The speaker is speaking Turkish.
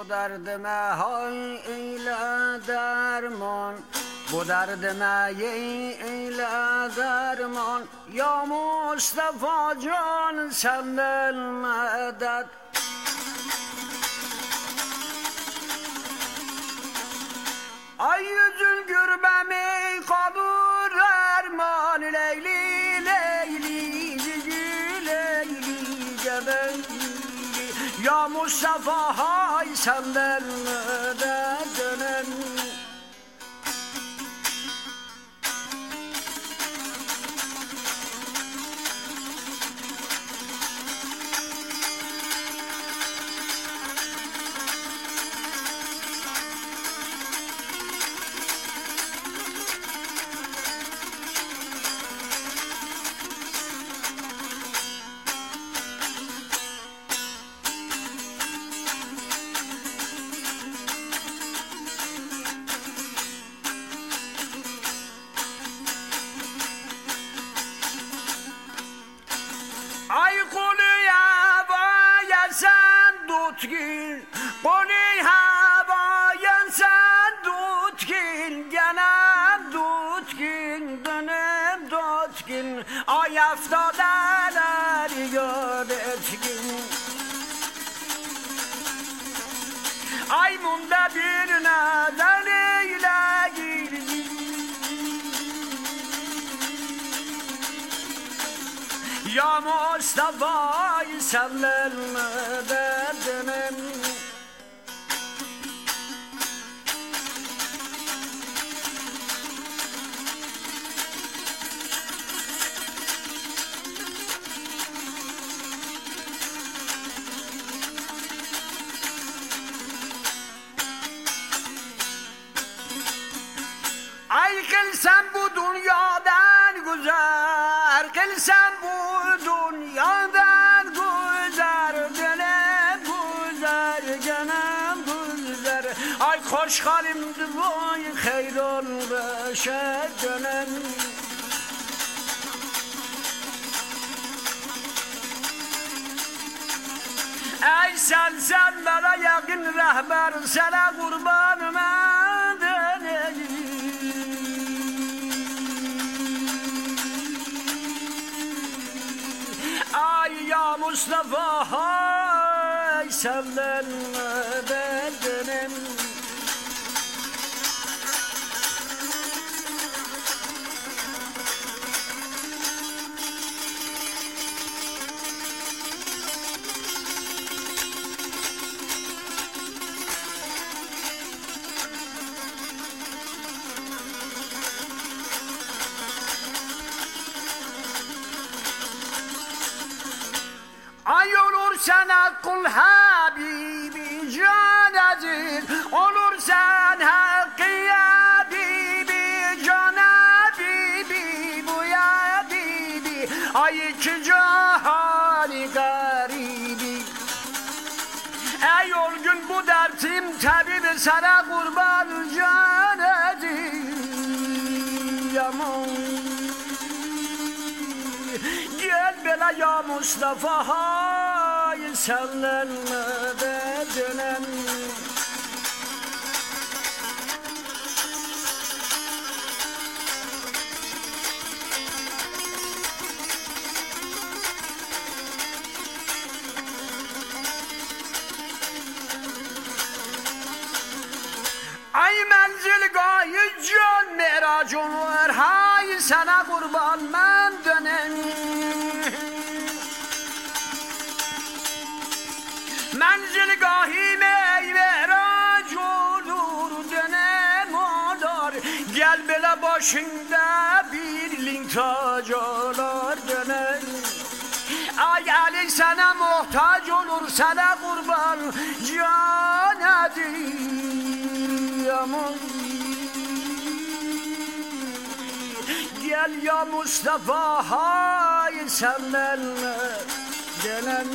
bu derdime hay eyle derman Bu derdime eyle derman Ya Mustafa can senden medet. Ay yüzün gürbemi Ya Mustafa hay senden de dönen gil Kulu havaya sen tut gil Gene tut gil Dönüp tut gil Ay Ay munda bir Ya Mustafa senden derdinim Ay kıl sen bu dünyadan güzel Kıl sen bu dünyadan güzel Gene güzel gene güzel Ay hoş halimdi vay hayır ol beşer dönem Ey sen sen bana yakın rehber sana kurbanım Ay Mustafa hay senden bedenim Ay sana kul Habibi can aziz Olur sen hakkı Habibi can Habibi Bu ya Habibi. Ay iki cahani garibi. Ey ol gün bu dertim tabibi sana kurban can aziz Yaman Gel bela ya Mustafa hay senden bedenen Ay menzil gayi can merac olur Hay sana kurban ben dönem Menzil gahi meyverac olur dönem olur Gel bele başında bir lintac olur dönem Ay Ali sana muhtaç olur sana kurban can yaman Gel ya Mustafa hay senden gelen